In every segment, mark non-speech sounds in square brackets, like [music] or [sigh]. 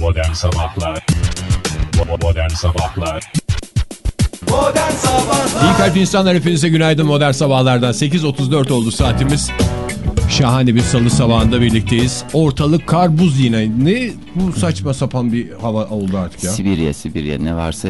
Modern Sabahlar Modern Sabahlar Modern Sabahlar İyi kalp insanlar hepinize günaydın modern sabahlardan. 8.34 oldu saatimiz. Şahane bir salı sabahında birlikteyiz. Ortalık kar buz yine. Ne bu saçma sapan bir hava oldu artık ya. Sibirya, Sibirya ne varsa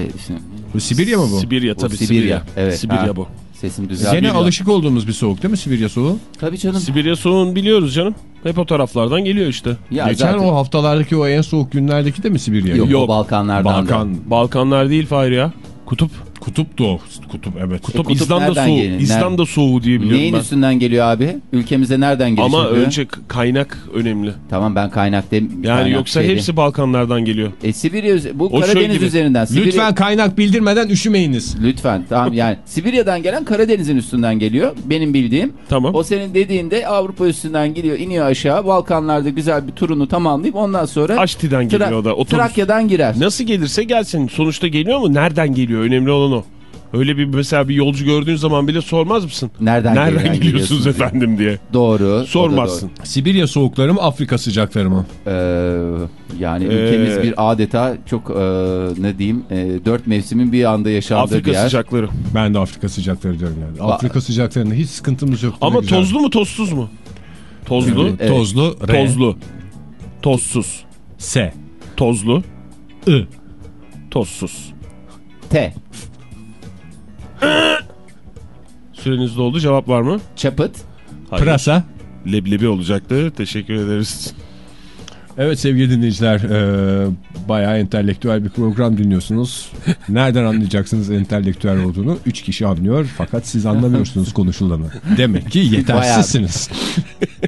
Bu Sibirya mı bu? Sibirya tabii Sibirya. Sibirya. Evet. Sibirya ha. bu. Sesim düzeldi. Gene alışık olduğumuz bir soğuk değil mi Sibirya soğuğu? Tabii canım. Sibirya soğuğunu biliyoruz canım. Hep o taraflardan geliyor işte. Ya Geçen zaten- o haftalardaki o en soğuk günlerdeki de mi Sibirya? Yok, Yok. Balkanlardan da. Balkan, Balkanlar değil Fahir ya. Kutup. Kutup doğu. Kutup evet. Kutup, kutup İzlanda nereden soğuğu. geliyor? İzlanda soğuğu diye biliyorum Neyin ben. üstünden geliyor abi? Ülkemize nereden geliyor? Ama şimdi? önce kaynak önemli. Tamam ben kaynak dem Yani kaynak yoksa şeydi. hepsi Balkanlardan geliyor. E, Sibirya bu O Karadeniz gibi. üzerinden. Sibirya... Lütfen kaynak bildirmeden üşümeyiniz. Lütfen tamam yani Sibirya'dan gelen Karadeniz'in üstünden geliyor benim bildiğim. Tamam. O senin dediğinde Avrupa üstünden gidiyor iniyor aşağı Balkanlarda güzel bir turunu tamamlayıp ondan sonra Aşti'den geliyor da. Otobüs. Trakya'dan girer. Nasıl gelirse gelsin. Sonuçta geliyor mu? Nereden geliyor? Önemli olan o. Öyle bir mesela bir yolcu gördüğün zaman bile sormaz mısın? Nereden, Nereden geliyorsun geliyorsunuz efendim diye. Doğru. Sormazsın. Sibirya soğukları mı Afrika sıcakları mı? doğru. Ee, yani Ee, ülkemiz bir adeta çok e, ne diyeyim e, dört mevsimin bir anda yaşandığı Afrika bir yer. sıcakları. Ben de Afrika sıcakları diyorum yani. Afrika sıcaklarında hiç sıkıntımız yok. Ama güzel. tozlu mu tozsuz mu? Tozlu. Evet. Tozlu. R. Tozlu. Tozsuz. S. Tozlu. I. Tozsuz. T. [laughs] Süreniz doldu. Cevap var mı? Çapıt. Hayır. Pırasa. Leblebi olacaktı. Teşekkür ederiz. Evet sevgili dinleyiciler e, bayağı entelektüel bir program dinliyorsunuz. [laughs] Nereden anlayacaksınız entelektüel olduğunu? Üç kişi anlıyor fakat siz anlamıyorsunuz konuşulanı. Demek ki yetersizsiniz.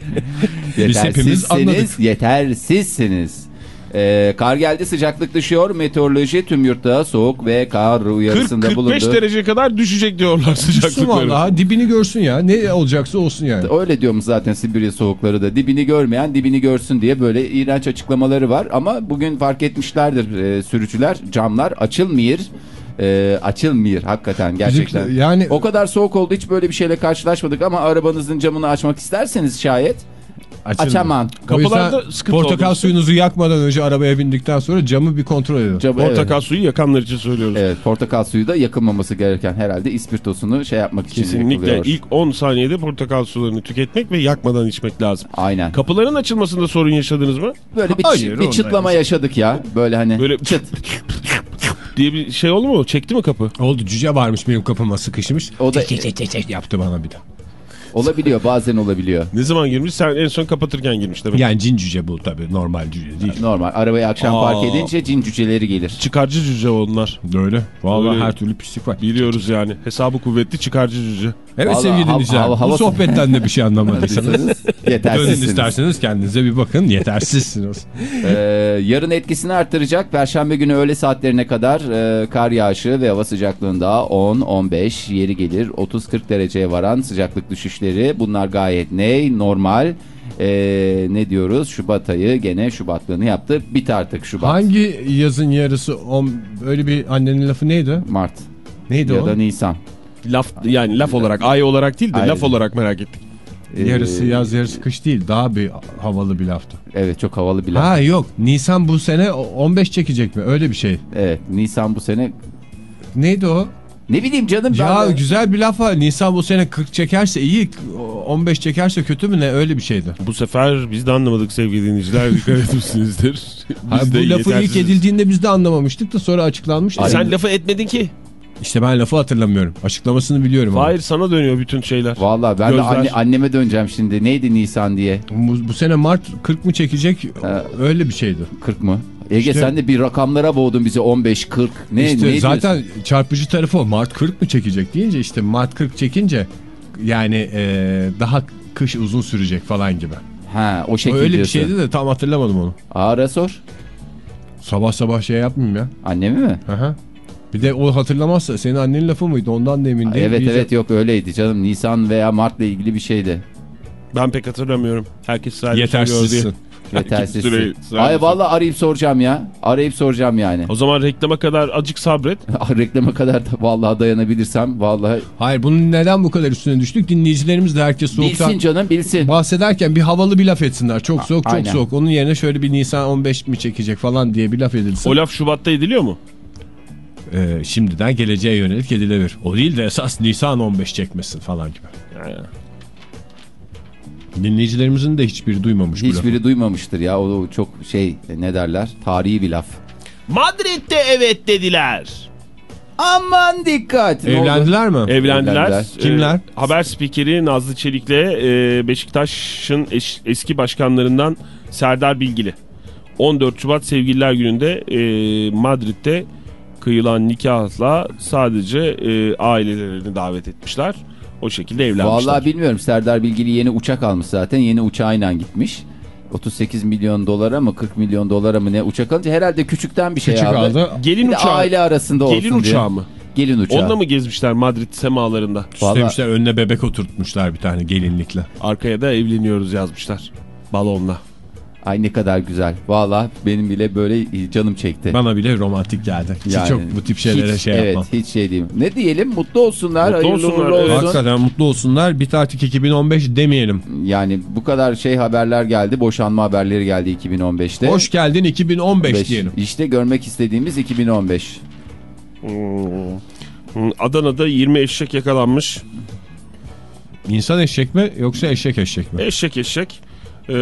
[laughs] Biz hepimiz anladık. Yetersizsiniz. Ee, kar geldi sıcaklık düşüyor. Meteoroloji tüm yurtta soğuk ve kar uyarısında 40-45 bulundu. derece kadar düşecek diyorlar Düşsün sıcaklıkları. vallahi dibini görsün ya. Ne olacaksa olsun yani. Öyle diyormuş zaten Sibirya soğukları da. Dibini görmeyen dibini görsün diye böyle iğrenç açıklamaları var. Ama bugün fark etmişlerdir e, sürücüler. Camlar açılmıyor. E, açılmıyor hakikaten gerçekten. Yani- O kadar soğuk oldu hiç böyle bir şeyle karşılaşmadık ama arabanızın camını açmak isterseniz şayet Açın. açamam. Kapılarda sıkıntı portakal oldu. suyunuzu yakmadan önce arabaya bindikten sonra camı bir kontrol edin. Camı, Portakal evet. suyu yakanlar için söylüyoruz. Evet portakal suyu da yakılmaması gereken herhalde ispirtosunu şey yapmak için Kesinlikle yakılıyor. ilk 10 saniyede portakal sularını tüketmek ve yakmadan içmek lazım. Aynen. Kapıların açılmasında sorun yaşadınız mı? Böyle bir, Hayır, bir çıtlama yaşadık ya. Böyle hani Böyle çıt. [laughs] diye bir şey oldu mu? Çekti mi kapı? Oldu cüce varmış benim kapıma sıkışmış. O da Yaptı bana bir de. Olabiliyor bazen olabiliyor. Ne zaman girmiş? Sen en son kapatırken girmiş demek. Yani cin cüce bu tabii normal cüce değil. Normal. Arabayı akşam Aa. park edince cin cüceleri gelir. Çıkarcı cüce onlar. Öyle. Vallahi Öyle. her türlü pislik var. Biliyoruz yani. Hesabı kuvvetli çıkarcı cüce. Evet Vallahi sevgili dinleyiciler hava- bu sohbetten de bir şey anlamadıysanız [laughs] dönün Yetersizsiniz. isterseniz kendinize bir bakın yetersizsiniz. Ee, yarın etkisini arttıracak. Perşembe günü öğle saatlerine kadar e, kar yağışı ve hava sıcaklığında 10-15 yeri gelir 30-40 dereceye varan sıcaklık düşüşleri. Bunlar gayet ne? Normal. Ee, ne diyoruz? Şubat ayı gene Şubatlığını yaptı. Bit artık Şubat. Hangi yazın yarısı on, öyle bir annenin lafı neydi? Mart Neydi ya o? da Nisan. Laf yani laf olarak, ay olarak değil de Ay. laf olarak merak ettik. Ee, Yarısı yaz yarısı kış değil daha bir havalı bir laftı. Evet çok havalı bir laf. Ha yok Nisan bu sene 15 çekecek mi öyle bir şey. Evet Nisan bu sene Neydi o? Ne bileyim canım ben Ya de- güzel bir laf var. Nisan bu sene 40 çekerse iyi 15 çekerse kötü mü ne öyle bir şeydi. Bu sefer biz de anlamadık sevgili dinleyiciler. [laughs] Dikkat etmişsinizdir. Ha, Biz de bu lafı ilk yetersiziz. edildiğinde biz de anlamamıştık da sonra açıklanmıştı. E Sen lafı etmedin ki. İşte ben lafı hatırlamıyorum. Açıklamasını biliyorum ama. Hayır sana dönüyor bütün şeyler. Vallahi ben Gözler. de anne, anneme döneceğim şimdi. Neydi Nisan diye? Bu, bu sene Mart 40 mı çekecek Ha. öyle bir şeydi. 40 mı? Ege İşte- sen de bir rakamlara boğdun bizi 15 40. Ne işte ne zaten diyorsun? çarpıcı tarafı o. Mart 40 mı çekecek deyince işte Mart 40 çekince yani e, daha kış uzun sürecek falan gibi. Ha o şekilde öyle bir diyorsun. şeydi de tam hatırlamadım onu. Ara sor. Sabah sabah şey yapmayayım ya. Annemi mi? Aha. Bir de o hatırlamazsa senin annenin lafı mıydı ondan da emin değilim. evet evet yok öyleydi canım. Nisan veya Mart'la ilgili bir şeydi. Ben pek hatırlamıyorum. Herkes sadece söylüyor diye. [laughs] Yetersizsin. Ay vallahi arayıp soracağım ya. Arayıp soracağım yani. O zaman reklama kadar acık sabret. [laughs] Reklama kadar da vallahi dayanabilirsem vallahi Hayır bunun neden bu kadar üstüne düştük? Dinleyicilerimiz de herkes soğuktan bilsin canım bilsin. bahsederken bir havalı bir laf etsinler. Çok soğuk çok aynen. soğuk. Onun yerine şöyle bir Nisan 15 mi çekecek falan diye bir laf edilsin. O laf Şubat'ta ediliyor mu? Ee, şimdiden geleceğe yönelik edilebilir. O değil de esas Nisan 15 çekmesin falan gibi. Yani. Dinleyicilerimizin de hiçbiri duymamış lafı. Hiçbiri duymamıştır ya. O çok şey ne derler? Tarihi bir laf. Madrid'de evet dediler. Aman dikkat. Evlendiler mi? Evlendiler. Evlendiler. Kimler? Ee, haber spikeri Nazlı Çelik'le e, Beşiktaş'ın eş- eski başkanlarından Serdar Bilgili. 14 Şubat Sevgililer Günü'nde e, Madrid'de kıyılan nikahla sadece e, ailelerini davet etmişler. O şekilde evlenmişler. Vallahi bilmiyorum. Serdar Bilgili yeni uçak almış zaten. Yeni uçağıyla gitmiş. 38 milyon dolara mı 40 milyon dolara mı ne uçak alınca herhalde küçükten bir şey Küçük aldı. aldı. Gelin Bir uçağı. aile arasında olsun Gelin diye. uçağı mı? Gelin uçağı. Onunla mı gezmişler Madrid semalarında? Süslemişler önüne bebek oturtmuşlar bir tane gelinlikle. Arkaya da evleniyoruz yazmışlar. Balonla. Ay ne kadar güzel. Valla benim bile böyle canım çekti. Bana bile romantik geldi. Ki Yani çok bu tip şeylere hiç, şey evet, yapmam. hiç şey diyeyim. Ne diyelim? Mutlu olsunlar. Mutlu olsunlar, evet. olsun. Hakikaten mutlu olsunlar. Bir artık 2015 demeyelim. Yani bu kadar şey haberler geldi. Boşanma haberleri geldi 2015'te. Hoş geldin 2015 Beş. diyelim. İşte görmek istediğimiz 2015. Hmm. Hmm, Adana'da 20 eşek yakalanmış. İnsan eşek mi yoksa eşek eşek mi? Eşek eşek. Ee,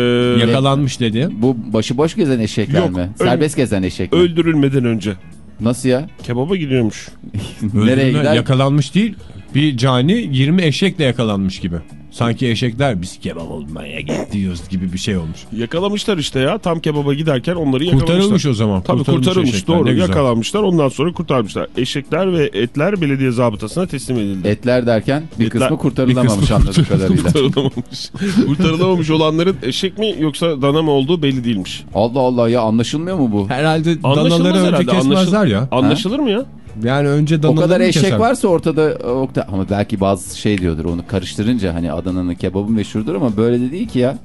Yakalanmış dedi. Bu başıboş gezen eşekler Yok, mi? Serbest gezen eşek mi? öldürülmeden önce. Nasıl ya? Kebaba gidiyormuş. [laughs] Nereye gider? Yakalanmış değil. Bir cani 20 eşekle yakalanmış gibi. Sanki eşekler biz kebap olmaya gidiyoruz gibi bir şey olmuş. Yakalamışlar işte ya. Tam kebaba giderken onları yakalamışlar. Kurtarılmış o zaman. Tabii Kurtarılmış kurtarılmış, eşekler, doğru. Yakalanmışlar ondan sonra kurtarmışlar. Eşekler ve etler belediye zabıtasına teslim edildi. Etler derken bir Etler- kısmı kurtarılamamış bir kısmı anladığım kadarıyla. Kurtarılamamış. [laughs] Kurtarılamamış olanların eşek mi yoksa dana mı olduğu belli değilmiş. Allah Allah ya anlaşılmıyor mu bu? Herhalde danaları önce herhalde. kesmezler Anlaşıl- ya. Anlaşılır mı ya? Yani önce O danaları kadar eşek keser? varsa ortada Oktay- ama belki bazı şey diyordur onu karıştırınca hani Adana'nın kebabı meşhurdur ama böyle de değil ki ya.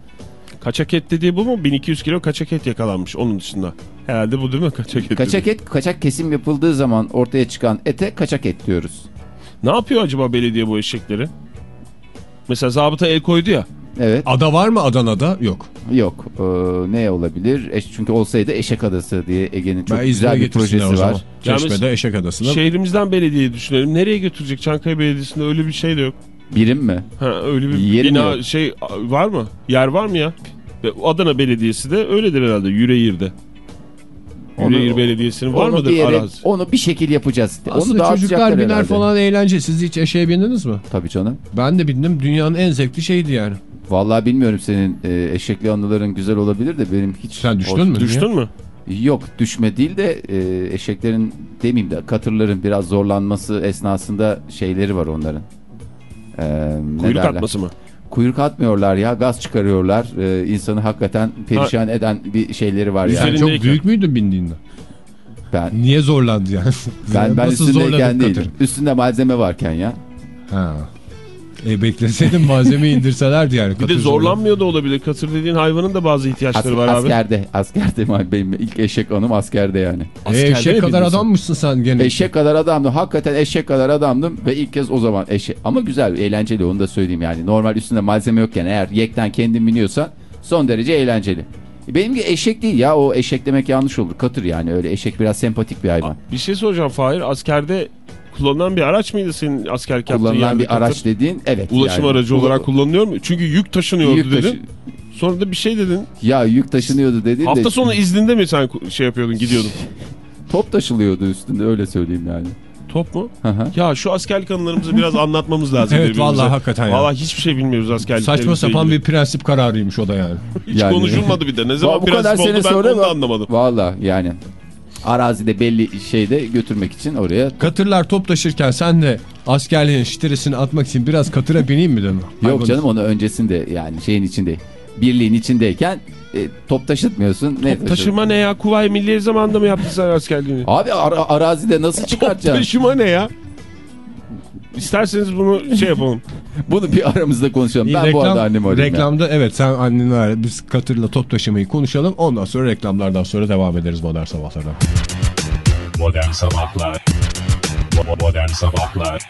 Kaçak et dediği bu mu? 1200 kilo kaçak et yakalanmış onun dışında. Herhalde bu değil mi kaçak et? Kaçak et kaçak kesim yapıldığı zaman ortaya çıkan ete kaçak et diyoruz. Ne yapıyor acaba belediye bu eşekleri? Mesela zabıta el koydu ya. Evet Ada var mı Adana'da? Yok. yok Ee, ne olabilir? Eş, çünkü olsaydı Eşek Adası diye Ege'nin çok ben güzel bir projesi var. Çeşme'de Eşek Adası'na. Şehrimizden belediyeyi düşünelim. Nereye götürecek? Çankaya Belediyesi'nde öyle bir şey de yok. Birim mi? Ha, öyle bir Yeri mi bina yok? şey var mı? Yer var mı ya? Adana Belediyesi de öyledir herhalde. Yüreğir'de. Onu- Yüreğir Belediyesi'nin var onu mıdır bir yere- arazi? onu bir şekil yapacağız. onu Aslında dağıtacaklar çocuklar biner herhalde. falan eğlence. Siz hiç eşeğe bindiniz mi? Tabii canım. Ben de bindim. Dünyanın en zevkli şeydi yani. Vallahi bilmiyorum senin e, eşekli anıların güzel olabilir de benim hiç... Sen düştün mü? Düştün mü? Yok düşme değil de e, eşeklerin demeyeyim de katırların biraz zorlanması esnasında şeyleri var onların. E, Kuyruk derler? atması mı? Kuyruk atmıyorlar ya gaz çıkarıyorlar. E, insanı hakikaten perişan eden bir şeyleri var yani. Sen çok Üzerindeyken- büyük müydün bindiğinde? Ben Niye zorlandı yani? ben, ben Nasıl üstündeyken değilim. Üstünde malzeme varken ya. Ha. E bekleseydin malzemeyi indirselerdi yani. Bir de zorlanmıyor da olabilir. Katır dediğin hayvanın da bazı ihtiyaçları As- var abi. askerde. Askerde benim ilk eşek anım askerde yani. E, Askerde eşek kadar bindin sen? adammışsın sen gene. Eşek kadar adamdım. Hakikaten eşek kadar adamdım ve ilk kez o zaman eşek. Ama güzel, eğlenceli onu da söyleyeyim yani. Normal üstünde malzeme yokken eğer yekten kendin biniyorsan son derece eğlenceli. Benimki eşek değil ya o eşek demek yanlış olur. Katır yani öyle eşek biraz sempatik bir hayvan. Bir şey soracağım Fahir. Askerde kullanılan bir araç mıydı senin askerlik yaptığın Kullanılan bir katır? araç dediğin evet. Ulaşım yani. aracı Ula- olarak kullanılıyor mu? Çünkü yük taşınıyordu Yük taşı- dedin. Sonra da bir şey dedin. Ya yük taşınıyordu dediğin de Hafta sonu izninde mi sen şey yapıyordun gidiyordun? [laughs] top taşılıyordu üstünde öyle söyleyeyim yani. Top mu? Hı hı. Ya şu askerlik anılarımızı biraz [laughs] anlatmamız lazım. Evet, vallahi hakikaten ya. Vallahi hiçbir şey bilmiyoruz askerlik. Saçma sapan bir prensip kararıymış o da yani. [laughs] Hiç Yani- konuşulmadı bir de. Ne zaman bu kadar prensip sene oldu ben sonra onu da anlamadım. Valla yani arazide belli şeyde götürmek için oraya Katırlar top taşırken sen de askerliğin şitresini atmak için biraz katıra bineyim mi dedin? Yok canım onu öncesinde yani şeyin içinde birliğin içindeyken e, top taşıtmıyorsun. ne Top taşıma ne ya? Kuvayi Milliye zamanında mı yaptın sen askerliğini? Abi ara- arazide nasıl Top çıkartacaksın? taşıma ne ya? İsterseniz bunu şey yapalım. [laughs] [laughs] Bunu bir aramızda konuşalım. Ben bu arada annemi arayayım. ya. Reklamda evet sen anneni ara. Biz katırla top taşımayı konuşalım. Ondan sonra reklamlardan sonra devam ederiz modern sabahlardan. Modern Sabahlar Modern Sabahlar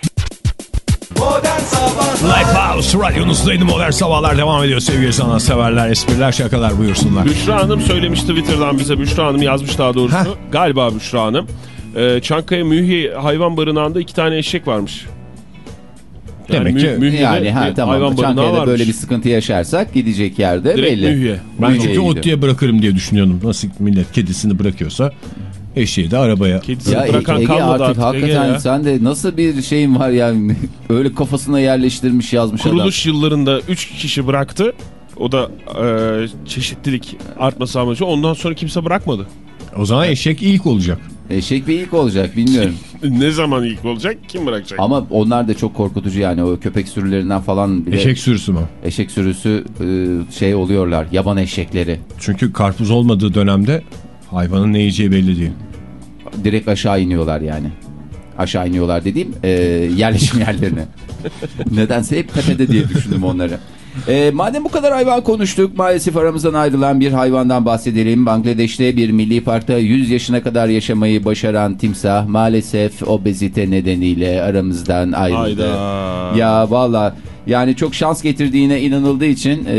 Modern Sabahlar Lifehouse radyonuzdaydı modern sabahlar devam ediyor sevgili sanatseverler. Espriler şakalar buyursunlar. Büşra Hanım söylemişti Twitter'dan bize. Büşra Hanım yazmış daha doğrusu. Heh. Galiba Büşra Hanım. Ee, Çankaya Mühye hayvan barınağında iki tane eşek varmış. Demek ki- Mü- Mühye'de Yani ha tamam. hayvan Çankaya'da varmış. böyle bir sıkıntı yaşarsak gidecek yerde Direkt belli. Mühye. Ben Mühye'ye çünkü ot gidiyor. diye bırakırım diye düşünüyordum. Nasıl millet kedisini bırakıyorsa eşeği de arabaya. Kedisini Ya bırakan Ege kalmadı artık, artık. Hakikaten ya. sen de nasıl bir şeyin var yani [laughs] öyle kafasına yerleştirmiş yazmış Kuruluş yıllarında 3 kişi bıraktı. O da e, çeşitlilik artması amacı. Ondan sonra kimse bırakmadı. O zaman eşek ilk olacak. Eşek bir ilk olacak bilmiyorum. [laughs] Ne zaman ilk olacak? Kim bırakacak? Ama onlar da çok korkutucu yani o köpek sürülerinden falan bile Eşek sürüsü mü? eşek sürüsü e, şey oluyorlar yaban eşekleri. Çünkü karpuz olmadığı dönemde hayvanın ne yiyeceği belli değil. Direkt aşağı iniyorlar yani. Aşağı iniyorlar dediğim e, yerleşim yerlerine. [laughs] Nedense hep tepede diye düşündüm onları. E, madem bu kadar hayvan konuştuk maalesef aramızdan ayrılan bir hayvandan bahsedelim. Bangladeş'te bir milli parkta 100 yaşına kadar yaşamayı başaran timsah maalesef obezite nedeniyle aramızdan ayrıldı. Hayda. Ya valla yani çok şans getirdiğine inanıldığı için e,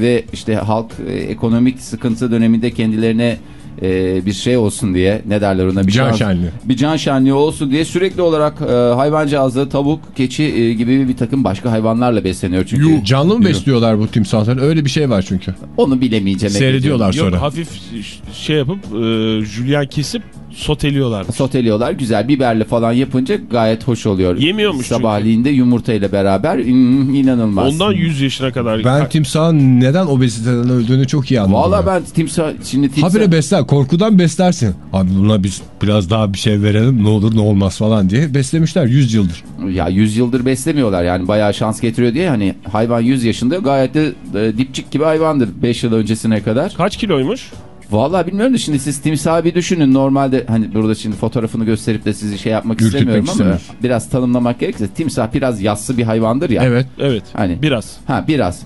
ve işte halk e, ekonomik sıkıntı döneminde kendilerine e, bir şey olsun diye ne derler ona bir Can şans- şenliği. bir can şenliği olsun diye sürekli olarak e, hayvancağızı tavuk, keçi e, gibi bir takım başka hayvanlarla besleniyor çünkü. Canlı mı besliyorlar bu timsahları? Öyle bir şey var çünkü. Onu bilemeyeceğim. Seyrediyorlar Yok sonra. hafif ş- şey yapıp e, jülyen kesip soteliyorlar. Soteliyorlar güzel biberli falan yapınca gayet hoş oluyor. Yemiyormuş çünkü. Sabahleyin de yumurtayla beraber mm, inanılmaz. Ondan 100 yaşına kadar. Ben timsahın neden obeziteden öldüğünü çok iyi anladım. Valla ben timsah şimdi timsah... Habire besler. Korkudan beslersin. Abi buna biz biraz daha bir şey verelim ne olur ne olmaz falan diye beslemişler 100 yıldır. Ya 100 yıldır beslemiyorlar yani bayağı şans getiriyor diye hani hayvan 100 yaşında gayet de e, dipçik gibi hayvandır 5 yıl öncesine kadar. Kaç kiloymuş? Vallahi bilmiyorum da şimdi siz timsahı bir düşünün normalde hani burada şimdi fotoğrafını gösterip de sizi şey yapmak Ürkütmek istemiyorum ama istemiyoruz. biraz tanımlamak gerekirse timsah biraz yassı bir hayvandır ya. Evet. Evet. Hani Biraz. ha biraz.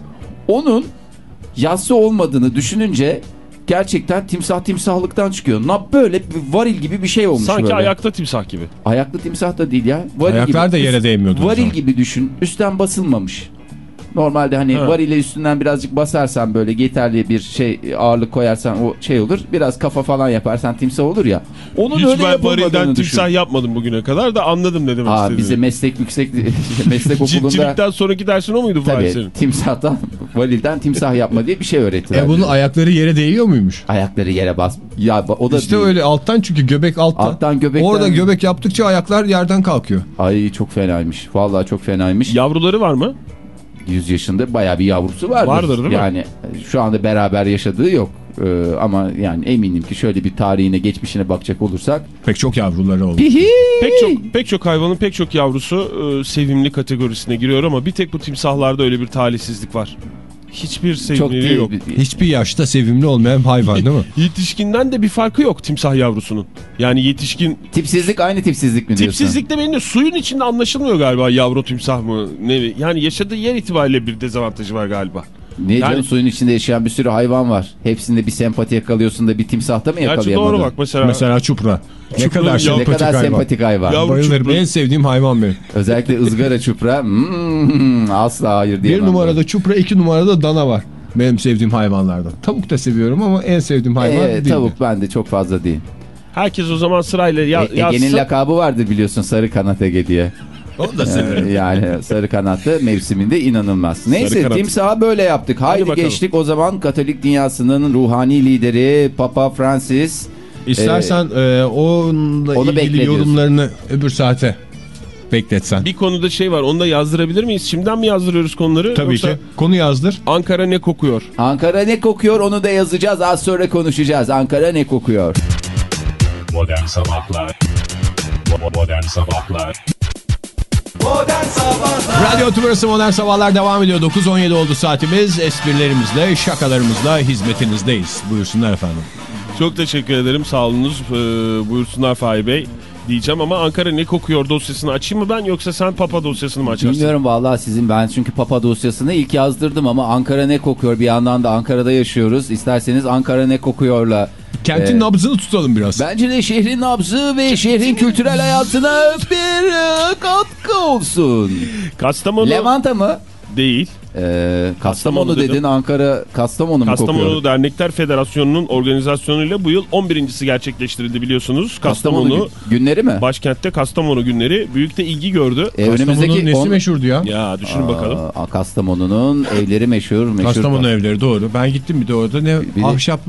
Onun yassı olmadığını düşününce gerçekten timsah timsahlıktan çıkıyor. Nap böyle bir varil gibi bir şey olmuş Sanki böyle. ayakta timsah gibi. Ayaklı timsah da değil ya. Varil Ayaklar gibi. da yere değmiyordu Varil gibi düşün. Üstten basılmamış. Normalde hani Ha. varile üstünden birazcık basarsan böyle yeterli bir şey ağırlık koyarsan o şey olur. Biraz kafa falan yaparsan timsah olur ya. Onun Hiç öyle ben varilden timsah yapmadım bugüne kadar da anladım ne demek Aa, istediğini. bize meslek yüksek [laughs] meslek okulunda Çiftçilikten sonraki dersin o muydu Fahir tabii senin? timsahtan varilden timsah yapma diye bir şey öğrettiler. E bunun ayakları yere değiyor muymuş? Ayakları yere bas. Ya o da İşte değil. öyle alttan çünkü göbek alttan. Alttan göbekten. Orada göbek yaptıkça ayaklar yerden kalkıyor. Ay çok fenaymış. Vallahi çok fenaymış. Yavruları var mı? 100 yaşında bayağı bir yavrusu vardır. Vardır değil mi? Yani şu anda beraber yaşadığı yok. Ee, ama yani eminim ki şöyle bir tarihine geçmişine bakacak olursak. Pek çok yavruları oldu. Pek çok pek çok hayvanın pek çok yavrusu e, sevimli kategorisine giriyor ama bir tek bu timsahlarda öyle bir talihsizlik var. Hiçbir sevimliliği yok. Hiçbir yaşta sevimli olmayan hayvan değil mi? [laughs] Yetişkinden de bir farkı yok timsah yavrusunun. Yani yetişkin Tipsizlik aynı tipsizlik mi diyorsun? tipsizlik de benim de suyun içinde anlaşılmıyor galiba yavru timsah mı ne yani yaşadığı yer itibariyle bir dezavantajı var galiba. Niye Yani- canım suyun içinde yaşayan bir sürü hayvan var. Hepsinde bir sempati yakalıyorsun da bir timsahta mı Gerçi yakalayamadın? doğru bak mesela, Mesela çupra. Ne kadar ne kadar hayvan. sempatik hayvan. Yavru Bayılırım. çupra. En sevdiğim hayvan benim. Özellikle ızgara çupra. Hmm, asla hayır Bir diyemem. numarada çupra, iki numarada dana var. Benim sevdiğim hayvanlardan. Tavuk da seviyorum ama en sevdiğim hayvan Ee, değil. tavuk bende çok fazla değil. herkes o zaman sırayla ya, E- Ege'nin yazsa lakabı vardır biliyorsun sarı kanat Ege diye. Onu da Ee, severim. yani sarı kanatlı mevsiminde inanılmaz. Neyse kanat. timsahı böyle yaptık. Haydi bakalım. geçtik o zaman Katolik dünyasının ruhani lideri Papa Francis. İstersen e, onunla Onu ilgili yorumlarını öbür saate bekletsen. bir konuda şey var onu da yazdırabilir miyiz? Şimdiden mi yazdırıyoruz konuları? Tabii Yoksa ki. Konu yazdır. Ankara ne kokuyor? Ankara ne kokuyor onu da yazacağız. Az sonra konuşacağız. Ankara ne kokuyor? Modern Sabahlar Modern Sabahlar Modern Sabahlar Radyo Tümrüt'ü Modern Sabahlar devam ediyor. 9.17 oldu saatimiz. Esprilerimizle, şakalarımızla hizmetinizdeyiz. Buyursunlar efendim. Çok teşekkür ederim. Sağ olunuz. Ee, buyursunlar Fahir Bey. Diyeceğim ama Ankara ne kokuyor dosyasını açayım mı ben yoksa sen Papa dosyasını mı açarsın? Bilmiyorum vallahi sizin ben çünkü Papa dosyasını ilk yazdırdım ama Ankara ne kokuyor bir yandan da Ankara'da yaşıyoruz. İsterseniz Ankara ne kokuyorla. Kentin Ee, nabzını tutalım biraz. Bence de şehrin nabzı ve şehrin kültürel hayatına bir e, katkı olsun. Kastamonu Levanta mı? değil. Ee, Kastamonu, Kastamonu dedin dedim. Ankara Kastamonu mu Kastamonu kokuyor? Dernekler Federasyonu'nun organizasyonuyla bu yıl 11.si gerçekleştirildi biliyorsunuz. Kastamonu, gün- günleri mi? başkentte Kastamonu günleri büyük de ilgi gördü. E, Kastamonu'nun önümüzdeki nesi on- meşhurdu ya? Ya düşünün bakalım. Aa, Kastamonu'nun evleri meşhur. meşhur Kastamonu evleri doğru. Ben gittim bir de orada ne Bir ahşap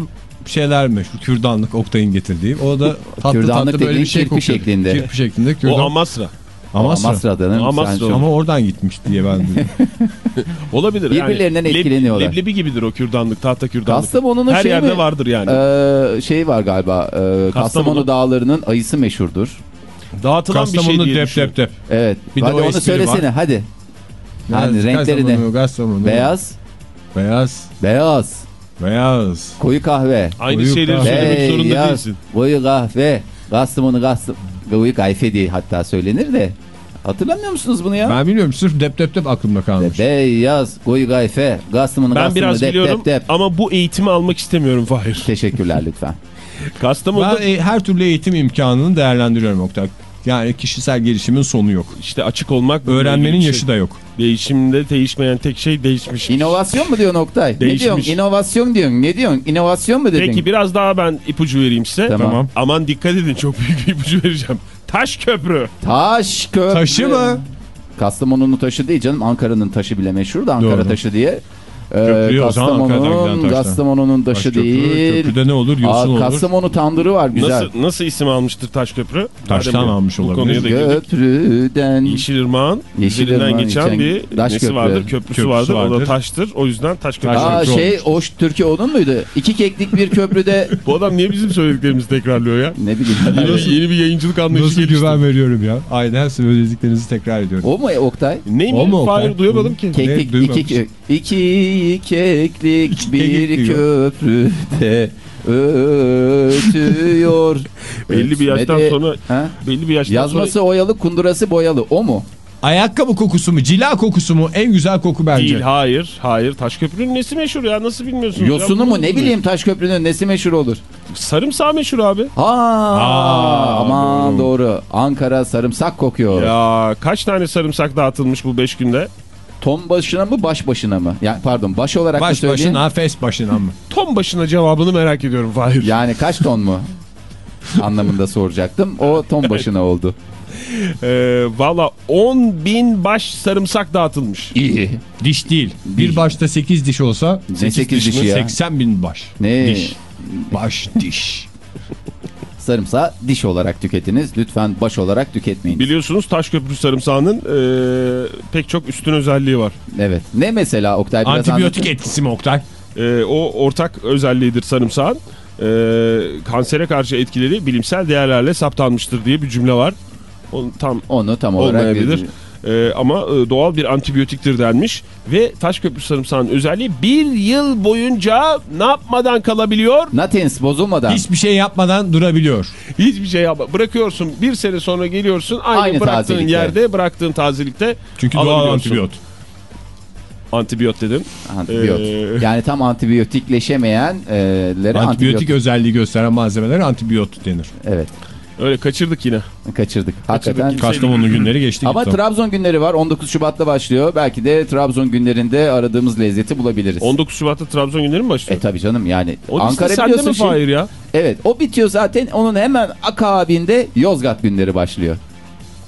şeyler meşhur. Kürdanlık Oktay'ın getirdiği. O da tatlı tatlı böyle bir şey kirpi kokuyor. şeklinde. Kirpi şeklinde O. Amasra. Amasra. Amasra'da. Amasra Sen o. şu- Ama oradan gitmiş diye ben. [laughs] Olabilir. Birbirlerinden yani. Leb- etkileniyorlar. Leblebi gibidir o kürdanlık, tahta kürdanlık. Kastamonu'nun Her şeyi yerde mi? vardır yani. Ee, şey var galiba. e, Kastamonu, Kastamonu. dağlarının ayısı meşhurdur. Dağıtılan bir şey Kastamonu diye dep dep dep. Evet. Bir de hadi o onu söylesene var. hadi. Yani Beyaz, renkleri ne? Kastamonu, Kastamonu. Beyaz, Beyaz. beyaz, Beyaz. koyu kahve. Aynı Koyu şeyleri kahve. söylemek zorunda Beyaz, değilsin. koyu kahve. Kastamonu, Kastamonu. Kahve diye hatta söylenir de. Hatırlamıyor musunuz bunu ya? Ben bilmiyorum sırf dep dep dep aklımda kalmış. Beyaz, koyu kahve, Kastamonu, Ben biraz dep, biliyorum dep, dep. ama bu eğitimi almak istemiyorum Fahir. Teşekkürler lütfen. Kastamonu'da Ben e, her türlü eğitim imkanını değerlendiriyorum Oktay. Yani kişisel gelişimin sonu yok. işte açık olmak. Öğrenmenin yaşı şey. da yok. Değişimde değişmeyen tek şey değişmiş. İnovasyon mu diyorsun Oktay? Ne Değişmiş. diyorsun? İnovasyon diyorsun. Ne diyorsun? İnovasyon mu dedin? Peki biraz daha ben ipucu vereyim size. Tamam. Aman dikkat edin çok büyük bir ipucu vereceğim. Taş köprü. Taş köprü. Taşı mı? Kastamonu'nun taşı değil canım. Ankara'nın taşı bile meşhur da Ankara Doğru. taşı diye. Ee, Köprüyü Kastamonu'nun. Kastamonu'nun taşı Taş köprü, değil. Köprüde ne olur? Aa, Yosun olur. Kastamonu tandırı var güzel. Nasıl nasıl isim almıştır Taş köprü? Taştan Madem almış olabilir. Köprüden. Yeşilırmağın Yeşilırmağın üzerinden geçen geçen bir taş nesi köprü. vardır? Köprüsü, Köprüsü vardır. O da vardır. taştır. O yüzden taş köprü. Aa köprü şey olmuş. o ş- Türkiye onun muydu? İki keklik bir köprüde [laughs] Bu adam niye bizim söylediklerimizi tekrarlıyor ya? ne bileyim. [laughs] Yeni, yeni bir yayıncılık anlayışı Nasıl gelişti. güven veriyorum ya. Aynen söylediklerinizi tekrar ediyorum. o mu Oktay? Neymiş? O mu Oktay? Fahir duyamadım ki. Keklik duymamış. iki, iki keklik [laughs] bir köprüde [laughs] ötüyor. Belli bir yaştan Ötmedi. sonra Ha? belli bir yaştan Yazması sonra oyalı kundurası boyalı o mu? Ayakkabı kokusu mu? Cila kokusu mu? En güzel koku bence. değil. Hayır. Hayır. Taş köprünün nesi meşhur ya? Nasıl bilmiyorsunuz? Yosunu ya? mu ne bileyim taş köprünün nesi meşhur olur? Sarımsağı meşhur abi. Ha, Aa, aman doğru. doğru. Ankara sarımsak kokuyor. Ya kaç tane sarımsak dağıtılmış bu 5 günde? Ton başına mı baş başına mı? Yani pardon baş olarak mı Baş söyleyeyim? başına, fes başına mı? [laughs] Ton başına cevabını merak ediyorum Fahir. Yani kaç ton mu? [laughs] anlamında soracaktım. O ton başına oldu. Ee, Valla 10 bin baş sarımsak dağıtılmış. İyi. Diş değil. Bir Diş. başta 8 diş olsa Ne 8 sekiz diş dişi mi? ya? 80 bin baş. Ne? Diş. Baş diş. [laughs] Sarımsağı diş olarak tüketiniz. Lütfen baş olarak tüketmeyin. Biliyorsunuz Taşköprü sarımsağının ee, pek çok üstün özelliği var. Evet. Ne mesela Oktay biraz Antibiyotik anlatın. etkisi mi Oktay? Ee, o ortak özelliğidir sarımsağın. Ee, kansere karşı etkileri bilimsel değerlerle saptanmıştır diye bir cümle var. O tam Onu tam olarak olmayabilir. Ee, ama e, doğal bir antibiyotiktir denmiş. Ve Taşköprü sarımsağının özelliği bir yıl boyunca ne yapmadan kalabiliyor? Natens bozulmadan. Hiçbir şey yapmadan durabiliyor. Hiçbir şey yapma. Bırakıyorsun bir sene sonra geliyorsun aynı, Aynı bıraktığın tazelikte. yerde bıraktığın tazelikte Çünkü doğal antibiyot. Antibiyot dedim. Antibiyot. Ee, Yani tam antibiyotikleşemeyenlere Antibiyotik antibiyotik. özelliği gösteren malzemelere antibiyot denir. Evet. Öyle kaçırdık yine. Kaçırdık. Hakikaten. Kastamonu günleri geçti. Ama gitti. Trabzon günleri var. 19 Şubat'ta başlıyor. Belki de Trabzon günlerinde aradığımız lezzeti bulabiliriz. 19 Şubat'ta Trabzon günleri mi başlıyor? E tabii canım yani. o Ankara sende biliyorsun Fahir ya? Evet o bitiyor zaten. Onun hemen akabinde Yozgat günleri başlıyor.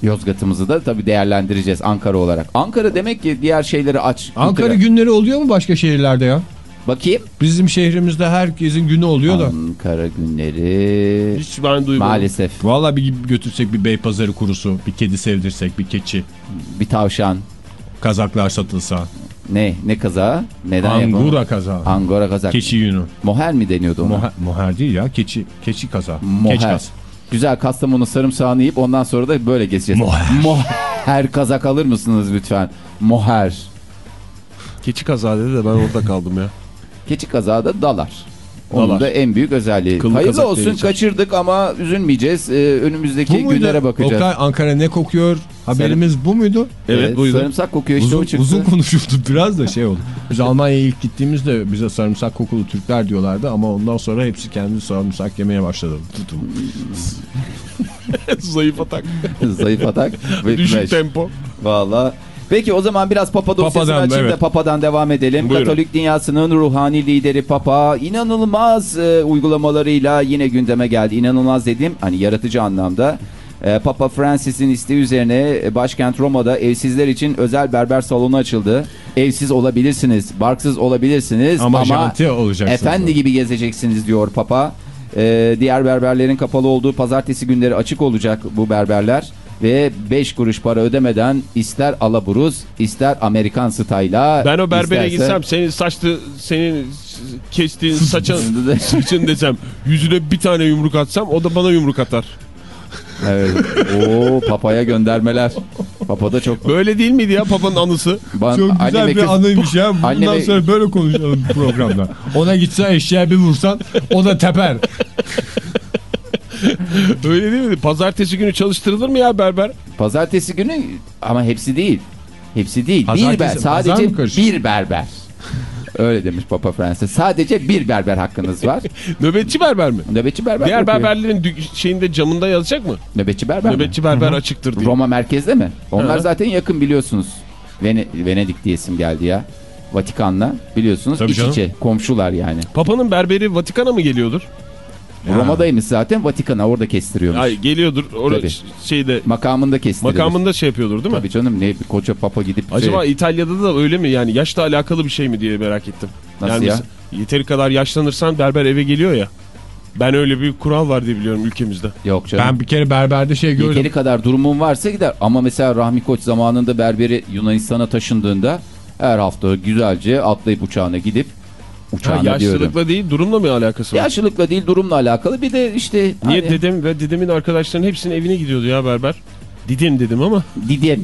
Yozgat'ımızı da tabii değerlendireceğiz Ankara olarak. Ankara demek ki diğer şeyleri aç. Ankara kültüre- günleri oluyor mu başka şehirlerde ya? Bakayım. Bizim şehrimizde herkesin günü oluyor da. Ankara günleri. Hiç ben duymadım. Maalesef. Vallahi bir götürsek bir bey pazarı kurusu, bir kedi sevdirsek, bir keçi, Bir tavşan. kazaklar satılsa. Ne? Ne kazağı? Neden yapalım? Angura kazağı. Angora kazak. Keçi yünü. Moher mi deniyordu ona? Moher, moher değil ya, keçi keçi kazağı. Moher. Keçi kaz. Güzel Kastamonu sarımsağını yiyip ondan sonra da böyle gezeceğiz. Moher. Moher kazak alır mısınız lütfen? Moher. Keçi kaza dedi de ben orada kaldım ya. Keçi kazağı da dalar. Onun Dalar. da en büyük özelliği. Kıllı Hayırlı olsun kaçırdık ama üzülmeyeceğiz. Ee, önümüzdeki günlere bakacağız. Oktay Ankara ne kokuyor? Haberimiz bu muydu? Evet, buyurun. Sarımsak kokuyor işte o Uzun, çıktı. uzun konuşuldu biraz da şey oldu. Biz Almanya'ya ilk gittiğimizde bize sarımsak kokulu Türkler diyorlardı ama ondan sonra hepsi kendi sarımsak yemeye başladı. Tutum. Zayıf atak. [laughs] Zayıf atak. Düşük tempo. Valla. Peki o zaman biraz Papa dosyasını Papadan, açayım da evet. Papa'dan devam edelim. Buyurun. Katolik dünyasının ruhani lideri Papa inanılmaz e, uygulamalarıyla yine gündeme geldi. İnanılmaz dedim hani yaratıcı anlamda. E, Papa Francis'in isteği üzerine e, başkent Roma'da evsizler için özel berber salonu açıldı. Evsiz olabilirsiniz, barksız olabilirsiniz Ama, ama, efendi gibi gezeceksiniz diyor Papa. E, diğer berberlerin kapalı olduğu pazartesi günleri açık olacak bu berberler. Ve 5 kuruş para ödemeden ister alaburuz ister Amerikan style'a Ben o berbere isterse- gitsem senin saçlı senin kestiğin [laughs] saçın saçın desem yüzüne bir tane yumruk atsam o da bana yumruk atar. Evet. Oo papaya göndermeler. Papa da çok Böyle değil miydi ya papanın anısı? Ban- Çok güzel bir kız- anıymış ya. Bundan Anne ve- sonra böyle konuşalım programda. Ona gitse eşeğe bir vursan o da teper. [laughs] Öyle değil miydi? Pazartesi günü çalıştırılır mı ya berber? Pazartesi günü ama hepsi değil. Hepsi değil. Pazartesi- bir ber, sadece bir berber. Öyle demiş Papa Francis. Sadece bir berber hakkınız var. [laughs] Nöbetçi berber mi? Nöbetçi berber. Diğer yapıyor. berberlerin şeyinde camında yazacak mı? Nöbetçi berber. mi? Nöbetçi berber açıktır diye. Roma merkezde mi? Onlar Hı. zaten yakın biliyorsunuz. Vene- Venedik diye isim geldi ya. Vatikan'la biliyorsunuz Tabii iç canım. içe komşular yani. Papanın berberi Vatikan'a mı geliyordur? Ya. Roma'daymış zaten Vatikan'a orada kestiriyormuş. Ay geliyordur. Orada şeyde Makamında kestiriyor. makamında şey yapıyordur değil mi? Tabii canım ne bir koca papa gidip Acaba şey, İtalya'da da öyle mi yani yaşla alakalı bir şey mi diye merak ettim. Nasıl yani ya? Yeteri kadar yaşlanırsan berber eve geliyor ya. Ben öyle bir kural var diye biliyorum ülkemizde. yok canım. Ben bir kere berberde şey gördüm. Yeteri kadar durumun varsa gider. Ama mesela Rahmi Koç zamanında berberi Yunanistan'a taşındığında her hafta güzelce atlayıp uçağına gidip Ha, uçağına diyorum. yaşlılıkla değil durumla mı alakası var? Yaşlılıkla değil durumla alakalı bir de işte Niye hani, dedem ve dedemin arkadaşlarının hepsinin evine gidiyordu ya berber? Didim dedim ama. Didem.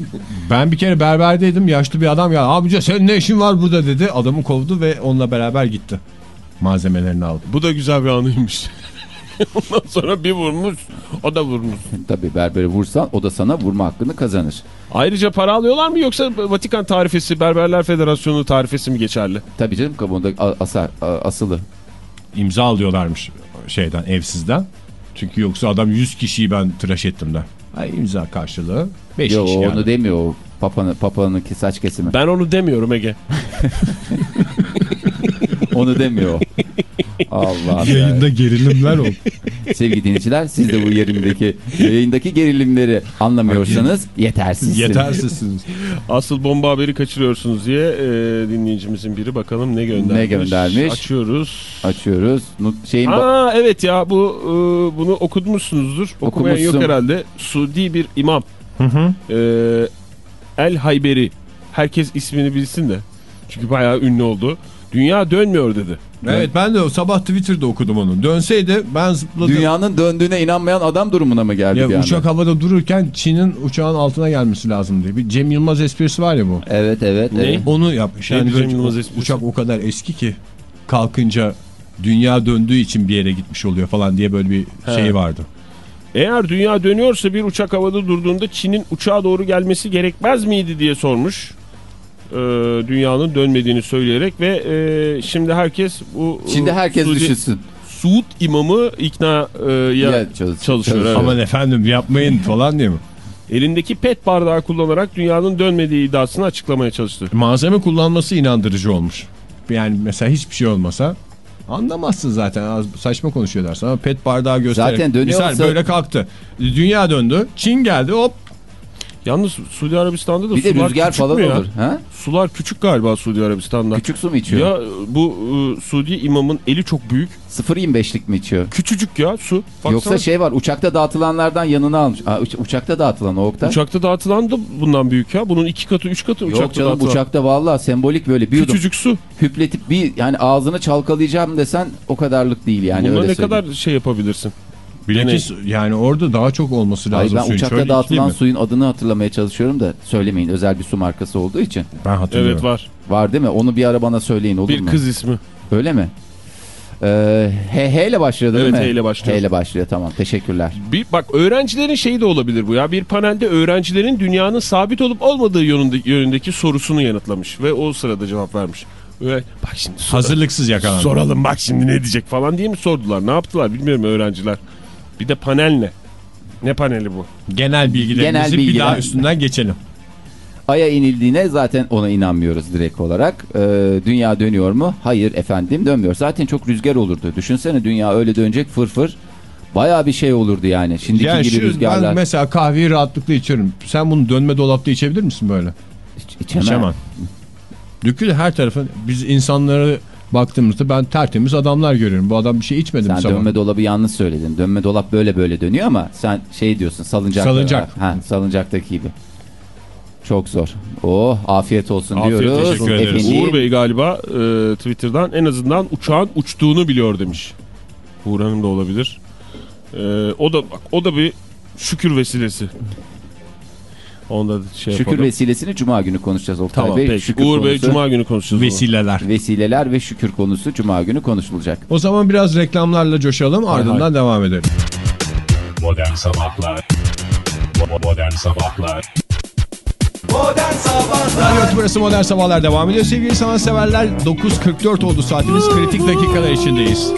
Ben bir kere berberdeydim. Yaşlı bir adam ya amca senin ne işin var burada dedi. Adamı kovdu ve onunla beraber gitti. Malzemelerini aldı. Bu da güzel bir anıymış. [laughs] Ondan sonra bir vurmuş, o da vurmuş. Tabii berberi vursan o da sana vurma hakkını kazanır. Ayrıca para alıyorlar mı yoksa Vatikan tarifesi, Berberler Federasyonu tarifesi mi geçerli? Tabii canım kabuğunda asar, asılı. İmza alıyorlarmış şeyden evsizden. Çünkü yoksa adam 100 kişiyi ben tıraş ettim de. Ay imza karşılığı 5 Yok kişi onu yani. demiyor o papanın, papanın saç kesimi. Ben onu demiyorum Ege. [laughs] Onu demiyor o. [laughs] Allah ya. Yayında gerilimler oldu. Sevgili dinleyiciler siz de bu yerindeki yayındaki gerilimleri anlamıyorsanız yetersizsiniz. Yetersizsiniz. Asıl bomba haberi kaçırıyorsunuz diye e, dinleyicimizin biri bakalım ne göndermiş. Ne göndermiş? Açıyoruz. Açıyoruz. Şeyin Aa evet ya bu e, bunu okutmuşsunuzdur. Okumayan yok Okumuşsun. herhalde. Suudi bir imam. E, El Hayberi. Herkes ismini bilsin de. Çünkü bayağı ünlü oldu. Dünya dönmüyor dedi. Evet ben de o sabah Twitter'da okudum onu. Dönseydi ben zıpladım. dünyanın döndüğüne inanmayan adam durumuna mı geldi ya anda? uçak havada dururken Çin'in uçağın altına gelmesi lazım diye. Bir Cem Yılmaz esprisi var ya bu. Evet evet. Ne? evet. Onu yapmış. Yani Cem Yılmaz esprisi? uçak o kadar eski ki kalkınca dünya döndüğü için bir yere gitmiş oluyor falan diye böyle bir He. şey vardı. Eğer dünya dönüyorsa bir uçak havada durduğunda Çin'in uçağa doğru gelmesi gerekmez miydi diye sormuş. Ee, dünyanın dönmediğini söyleyerek ve e, şimdi herkes bu Şimdi herkes Suudi- düşünsün. Suud imamı ikna e, ya Ya, çalış- çalışıyor. çalış- evet. Aman efendim yapmayın falan diye mi? Elindeki pet bardağı kullanarak dünyanın dönmediği iddiasını açıklamaya çalıştı. Malzeme kullanması inandırıcı olmuş. Yani mesela hiçbir şey olmasa anlamazsın zaten Az saçma konuşuyor dersin ama pet bardağı göstererek. Zaten dönüyor Misal olsa- böyle kalktı. Dünya döndü. Çin geldi hop. Yalnız Suudi Arabistan'da da Bir de sular rüzgar küçük falan mü ya? olur. Ha? Sular küçük galiba Suudi Arabistan'da. Küçük su mu içiyor? Ya bu e, Suudi imamın eli çok büyük. 0.25'lik mi içiyor? Küçücük ya su. Baksana. Yoksa şey var uçakta dağıtılanlardan yanına almış. Aa, uç- uçakta dağıtılan o Oktay. Uçakta dağıtılan da bundan büyük ya. Bunun iki katı, üç katı Yok uçakta canım dağıtılan. uçakta vallahi sembolik böyle bir yudum Küçücük su. hüpletip bir yani ağzını çalkalayacağım desen o kadarlık değil yani öyle ne söyleyeyim. kadar şey yapabilirsin? Bilakis yani orada daha çok olması Hayır lazım. ben suyun. uçakta Şöyle dağıtılan suyun adını hatırlamaya çalışıyorum da söylemeyin özel bir su markası olduğu için. Ben hatırlıyorum. Evet var. Var değil mi? Onu bir ara bana söyleyin olur Bir mu? kız ismi. Öyle mi? Ee, H, H ile başlıyor değil Evet, mi? H ile başlıyor. H ile başlıyor tamam teşekkürler. Bir, bak öğrencilerin şeyi de olabilir bu ya. Bir panelde öğrencilerin dünyanın sabit olup olmadığı yönünde, yönündeki sorusunu yanıtlamış. Ve o sırada cevap vermiş. Bak şimdi sor- Hazırlıksız yakalandı. soralım bak şimdi ne diyecek falan diye mi sordular? Ne yaptılar bilmiyorum öğrenciler. Bir de panel ne? Ne paneli bu? Genel bilgilerimizi Genel bir bilgiler. daha üstünden geçelim. Ay'a inildiğine zaten ona inanmıyoruz direkt olarak. Ee, dünya dönüyor mu? Hayır efendim dönmüyor. Zaten çok rüzgar olurdu. Düşünsene dünya öyle dönecek fırfır. Baya bir şey olurdu yani. Şimdiki Yani gibi şu, rüzgarlar. ben mesela kahveyi rahatlıkla içiyorum. Sen bunu dönme dolapta içebilir misin böyle? Hiç- içemem. İçemem. Dökülür her tarafın. Biz insanlara baktığımızda ben tertemiz adamlar görüyorum. Bu adam bir şey içmedi mi Sen sabah? dönme dolabı yanlış söyledin. Dönme dolap böyle böyle dönüyor ama sen şey diyorsun salıncak. Salıncak. Ha, salıncaktaki gibi. Çok zor. Oh afiyet olsun Afiyet, diyoruz. teşekkür ederiz. Efendim, Uğur Bey galiba e, Twitter'dan en azından uçağın uçtuğunu biliyor demiş. Uğur Hanım da olabilir. E, o da bak o da bir şükür vesilesi. Onda da şey Şükür yapalım. vesilesini cuma günü konuşacağız Oktay Tamam Bey. peki. Şükür Uğur Bey Cuma günü konuşacağız. Vesileler. Vesileler ve şükür konusu cuma günü konuşulacak. O zaman biraz reklamlarla coşalım ardından devam edelim. Modern Sabahlar Modern Sabahlar Modern Sabahlar Radyo Tübrası Modern Sabahlar devam ediyor. Sevgili sanatseverler 9.44 oldu saatimiz. Kritik dakikalar içindeyiz.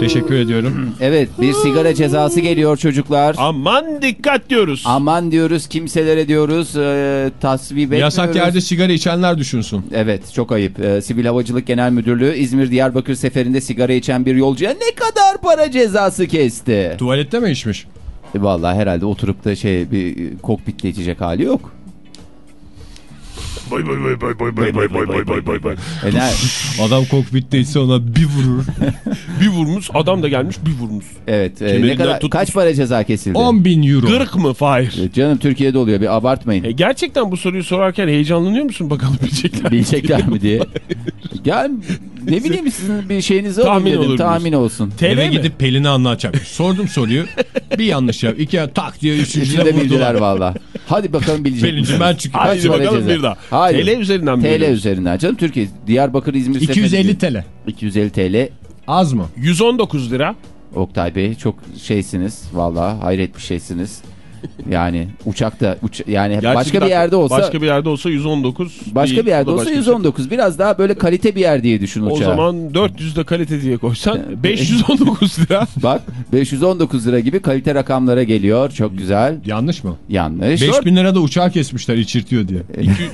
Teşekkür ediyorum. Evet bir sigara cezası geliyor çocuklar. Aman dikkat diyoruz. Aman diyoruz kimselere diyoruz e, tasvip etmiyoruz. Yasak yerde sigara içenler düşünsün. Evet çok ayıp. E, Sivil Havacılık Genel Müdürlüğü İzmir Diyarbakır seferinde sigara içen bir yolcuya ne kadar para cezası kesti? Tuvalette mi içmiş? E, Vallahi herhalde oturup da şey bir kokpitle içecek hali yok. Bay bay bay bay bay bay bay bay bay bay bay bay. E, ne- Adam kokpitteyse ona bir vurur. [laughs] Bir vurmuş adam da gelmiş bir vurmuş. evet e, ne kadar tutmuş. kaç para ceza kesildi? 10 bin euro. Gırk mı Fahir? E, Canım Türkiye'de oluyor bir abartmayın. E, gerçekten bu soruyu sorarken heyecanlanıyor musun bakalım [laughs] bilecekler. Bilecekler mi diye. Gel ne bileyim sizin bir şeyiniz Tahmin tahmin dedim. olur Tahmin olsun. TL Eve mi? gidip Pelin'e anlatacak. Sordum soruyu. Bir yanlış yap. İki tak diye üçüncüde Üçünde bildiler vurdular. valla. Hadi bakalım bilecek Pelin'cim ben çıkıyorum. Para bakalım ceza? bir daha. Hayır. TL üzerinden mi TL veriyoruz? üzerinden canım Türkiye Diyarbakır İzmir 250 seferi- TL. 250 TL Az mı? 119 lira. Oktay Bey çok şeysiniz valla hayret bir şeysiniz. [laughs] Yani uçakta uç yani Gerçi başka bir, dakika, yerde olsa Başka bir yerde olsa 119. başka değil, bir yerde olsa başka bir 119 biraz daha böyle kalite bir yer diye düşün şey. O uçağı. zaman 400 de kalite diye koysan 519 [laughs] lira. Bak 519 lira gibi kalite rakamlara geliyor çok güzel Yanlış mı? yanlış. 5000 lira da uçağı kesmişler içirtiyor diye.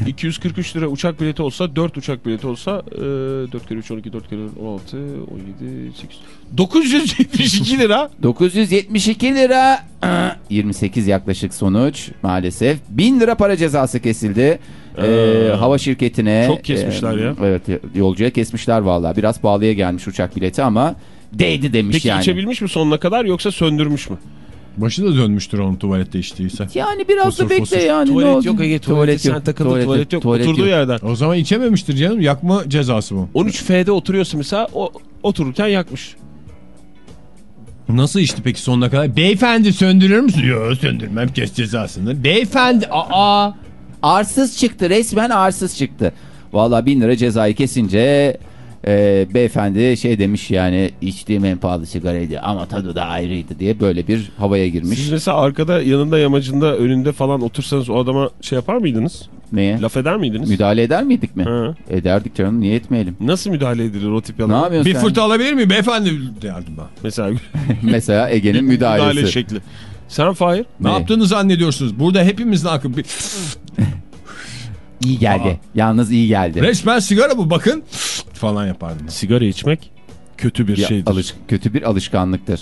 200 243 [laughs] lira uçak bileti olsa 4 uçak bileti olsa e, 4 kere 3 12 4 kere 16 17 8 972 lira 972 lira [clears throat] 28 yaklaşık sonuç maalesef 1000 lira para cezası kesildi. Ee, Ee, hava şirketine çok kesmişler ya. Evet yolcuya kesmişler vallahi biraz pahalıya gelmiş uçak bileti ama değdi demiş Peki yani. içebilmiş mi sonuna kadar yoksa söndürmüş mü? Başı da dönmüştür onun tuvalette içtiyse. Yani biraz Fosur da bekle fosur. yani ne Tuvalet oldu? yok Ege tuvalet, sen takıldın tuvalet, yok. Oturduğu yok. yerden. O zaman içememiştir canım. Yakma cezası bu. 13F'de oturuyorsun mesela o otururken yakmış. Nasıl içti peki sonuna kadar? Beyefendi söndürür müsün? Yok söndürmem kes cezasını. Beyefendi aa. Arsız çıktı resmen arsız çıktı. Valla 1000 lira cezayı kesince e, beyefendi şey demiş yani içtiğim en pahalı sigaraydı ama tadı da ayrıydı diye böyle bir havaya girmiş. Siz mesela arkada yanında yamacında önünde falan otursanız o adama şey yapar mıydınız? Neye? Laf eder miydiniz? Müdahale eder miydik mi? Ha. Ederdik canım niye etmeyelim? Nasıl müdahale edilir o tip Ne adama? yapıyorsun Bir sen? fırça alabilir miyim beyefendi derdim ben. Mesela [laughs] [laughs] Mesela Ege'nin müdahalesi. müdahale şekli. Sen Fahir? Ne, Ne? yaptığını zannediyorsunuz? Burada hepimizin akıl bir... [laughs] İyi geldi. Yalnız iyi geldi. Resmen sigara bu bakın falan yapardım. Sigara içmek kötü bir Ya, şeydir. alış- kötü bir alışkanlıktır.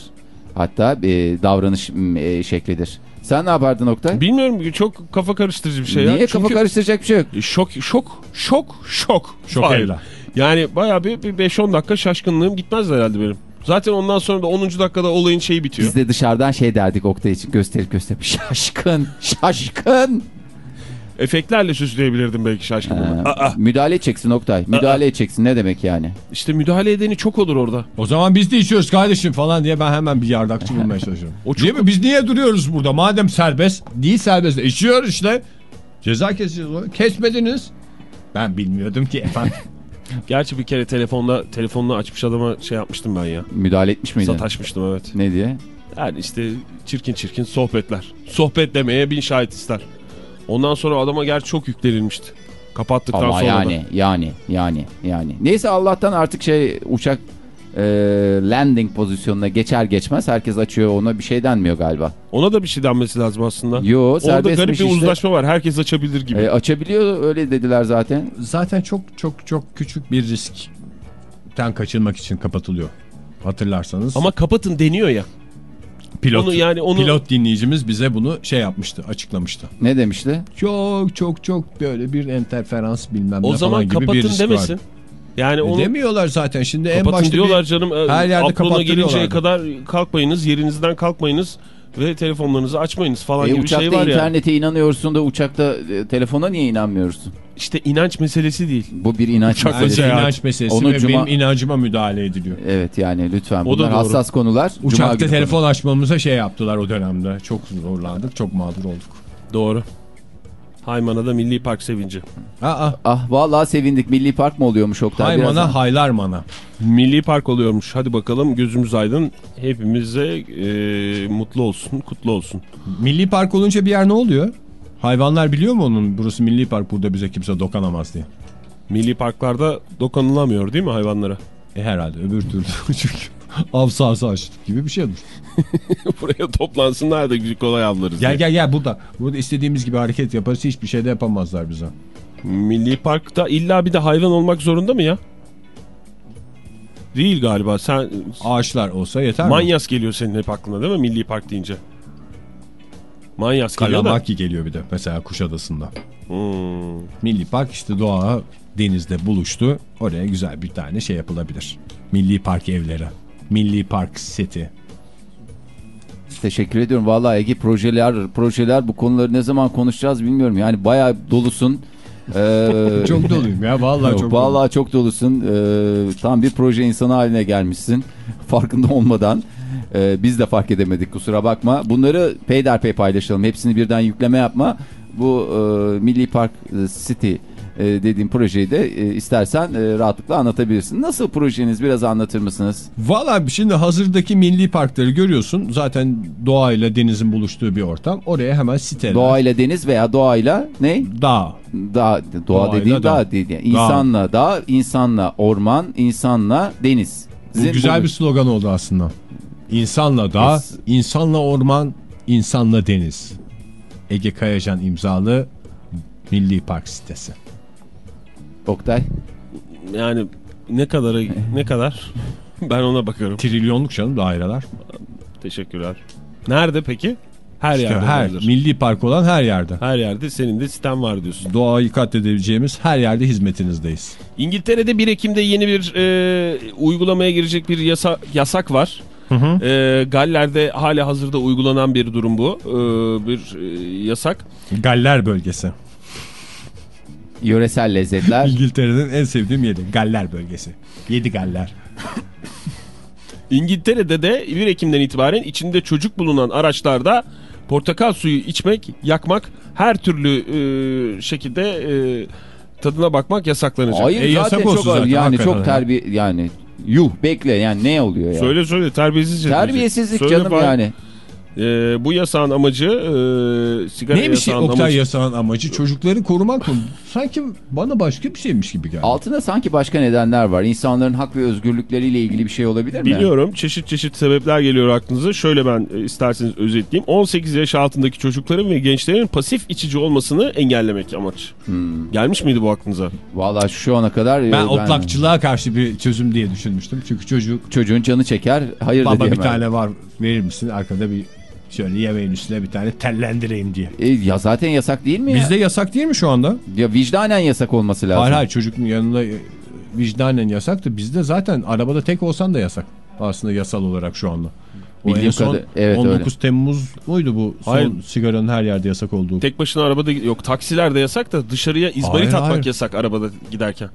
Hatta e, davranış e, şeklidir. Sen ne yapardın Oktay? Bilmiyorum çok kafa karıştırıcı bir şey ya. Niye kafa Çünkü- karıştıracak bir şey yok? Şok şok şok şok. Şok Fahir. evla. Yani bayağı bir, bir 5-10 dakika şaşkınlığım gitmez herhalde benim. Zaten ondan sonra da 10. dakikada olayın şeyi bitiyor. Biz de dışarıdan şey derdik Oktay için gösterip gösterip [laughs] şaşkın şaşkın. Efektlerle süsleyebilirdim belki şaşkınlığımı. Ha, Aa, müdahale edeceksin Oktay. Müdahale edeceksin ne demek yani? işte müdahale edeni çok olur orada. O zaman biz de içiyoruz kardeşim falan diye ben hemen bir yardakçı bulmaya [laughs] çalışıyorum. O çok- Değil mi? Biz niye duruyoruz burada? Madem serbest, değil serbest. İçiyoruz işte. Ceza keseceğiz. Kesmediniz. Ben bilmiyordum ki efendim. [laughs] Gerçi bir kere telefonda telefonunu açmış adama şey yapmıştım ben ya. Müdahale etmiş miydi? Sataşmıştım evet. Ne diye? Yani işte çirkin çirkin sohbetler. Sohbet demeye bin şahit ister. Ondan sonra adama gerçi çok yüklenilmişti. Kapattıktan Ama sonra yani da. yani yani yani. Neyse Allah'tan artık şey uçak e, landing pozisyonuna geçer geçmez herkes açıyor ona bir şey denmiyor galiba. Ona da bir şey denmesi lazım aslında. Yo Orada garip bir işte. uzlaşma var. Herkes açabilir gibi. E, açabiliyor öyle dediler zaten. Zaten çok çok çok küçük bir riskten kaçınmak için kapatılıyor. Hatırlarsanız. Ama kapatın deniyor ya. Pilot, onu yani onu- pilot dinleyicimiz bize bunu şey yapmıştı, açıklamıştı. Ne demişti? Çok çok çok böyle bir interferans bilmem O ne zaman falan gibi bir kapatın risk demesin. var. Yani E onu Demiyorlar zaten şimdi en kapatın başta diyorlar bir, canım. e, her yerde Aklına gelinceye kadar kalkmayınız, yerinizden kalkmayınız ve telefonlarınızı açmayınız falan E, gibi bir uçakta şey var ya. internete inanıyorsun da uçakta e, telefona niye inanmıyorsun? İşte inanç meselesi değil. Bu bir inanç Uçak meselesi. Seyahat. inanç meselesi Onu ve cuma- benim inancıma müdahale ediliyor. Evet yani lütfen O da bunlar doğru. hassas konular. Cuma Uçakta günü telefon açmamıza şey yaptılar o dönemde. Çok zorlandık, çok mağdur olduk. Doğru. Haymana da Milli Park sevinci. Aa, Ah vallahi sevindik. Milli Park mı oluyormuş Oktay? haymana Birazdan- haylar mana. Milli Park oluyormuş. Hadi bakalım gözümüz aydın. Hepimize e, mutlu olsun, kutlu olsun. Milli park olunca bir yer ne oluyor? Hayvanlar biliyor mu onun burası milli park burada bize kimse dokanamaz diye. Milli parklarda dokanılamıyor değil mi hayvanlara? E herhalde öbür türlü [laughs] çünkü av sahası açtık gibi bir şey olur. [laughs] Buraya toplansınlar da güzel kolay avlarız. Gel diye. gel gel burada. Burada istediğimiz gibi hareket yaparız hiçbir şey de yapamazlar bize. Milli Park'ta illa bir de hayvan olmak zorunda mı ya? Değil galiba. Sen Ağaçlar olsa yeter mi? Manyas geliyor senin hep aklına değil mi Milli Park deyince? Manyas geliyor da. Geliyor bir de mesela Kuşadası'nda. Hmm. Milli park işte doğa denizde buluştu. Oraya güzel bir tane şey yapılabilir. Milli park evleri. Milli park seti. Teşekkür ediyorum. Vallahi Ege projeler projeler bu konuları ne zaman konuşacağız bilmiyorum. Yani bayağı dolusun. [laughs] Ee, Çok doluyum ya vallahi çok doluyum. Vallahi çok dolusun. Ee, tam bir proje insanı haline gelmişsin. [laughs] Farkında olmadan. Ee, biz de fark edemedik kusura bakma. Bunları peyderpey paylaşalım. Hepsini birden yükleme yapma. Bu e, Milli Park e, City e, dediğim projeyi de e, istersen e, rahatlıkla anlatabilirsin. Nasıl projeniz biraz anlatır mısınız? Valla şimdi hazırdaki milli parkları görüyorsun. Zaten doğayla denizin buluştuğu bir ortam. Oraya hemen siteler. Doğayla deniz veya doğayla ne? Dağ. Dağ, doğa Doğayla dediğin dağ. dağ. Yani insanla dağ, insanla orman, insanla deniz. Bu güzel bu- bir slogan oldu aslında. İnsanla dağ, insanla orman, insanla deniz. Ege Kayacan imzalı Milli Park sitesi. Oktay. Yani ne kadar ne kadar [laughs] ben ona bakıyorum. Trilyonluk canım daireler. Teşekkürler. Nerede peki? Her İşte yerde. her olabilir. milli park olan her yerde. Her yerde senin de sitem var diyorsun. Doğayı katledebileceğimiz her yerde hizmetinizdeyiz. İngiltere'de 1 Ekim'de yeni bir e, uygulamaya girecek bir yasa, yasak var. E, Galler'de hala hazırda uygulanan bir durum bu. E, bir e, yasak. Galler bölgesi. Yöresel lezzetler. [laughs] İngiltere'nin en sevdiğim yeri. Galler bölgesi. Yedi Galler. İngiltere'de de 1 Ekim'den itibaren içinde çocuk bulunan araçlarda portakal suyu içmek, yakmak, her türlü e, şekilde e, tadına bakmak yasaklanacak. Hayır E, yasak zaten olsun çok zaten, yani hakikaten çok ya. terbiye yani yuh bekle yani ne oluyor ya? Söyle söyle terbiyesizce. Terbiyesizlik Söyle canım Fahir. yani. E, bu yasağın amacı e, sigara Neymiş yasağın Oktay amacı. yasağın amacı? Çocukları korumak mı? Sanki bana başka bir şeymiş gibi geldi. Altında sanki başka nedenler var. İnsanların hak ve özgürlükleriyle ilgili bir şey olabilir mi? Biliyorum çeşit çeşit sebepler geliyor aklınıza. Şöyle ben e, isterseniz özetleyeyim. 18 yaş altındaki çocukların ve gençlerin pasif içici olmasını engellemek amaç. Hmm. Gelmiş miydi bu aklınıza? Vallahi şu ana kadar e, Ben otlakçılığa karşı bir çözüm diye düşünmüştüm. Çünkü çocuk çocuğun canı çeker. Hayır baba bir tane var verir misin? Arkada bir şöyle yemeğin üstüne bir tane tellendireyim diye. E, ya zaten yasak değil mi ya? Bizde yasak değil mi şu anda? Ya vicdanen yasak olması lazım. Hayır hayır çocuğun yanında e, vicdanen yasak da bizde zaten arabada tek olsan da yasak. Aslında yasal olarak şu anda. O Bildiğim en son kadar- evet, 19 öyle. Temmuz muydu bu son Hayır. sigaranın her yerde yasak olduğu? Tek başına arabada yok taksilerde yasak da dışarıya izmarit Hayır, atmak hayır. yasak arabada giderken.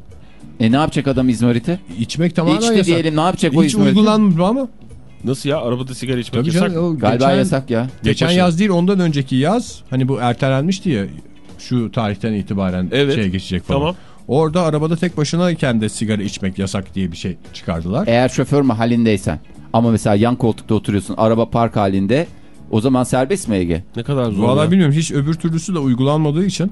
E ne yapacak adam İzmarit'i? İçmek tamamen İçti yasak. diyelim ne yapacak o Hiç İzmarit'i? uygulanmıyor ama. Nasıl ya arabada sigara içmek Tabii yasak? canım, Galiba geçen, yasak ya. Geçen başına. yaz değil ondan önceki yaz hani bu ertelenmişti ya şu tarihten itibaren Evet. şeye geçecek falan. Tamam. Orada arabada tek başınayken de sigara içmek yasak diye bir şey çıkardılar. Eğer şoför mahallindeysen ama mesela yan koltukta oturuyorsun araba park halinde o zaman serbest mi Ege? Ne kadar zor. Valla bilmiyorum hiç öbür türlüsü de uygulanmadığı için.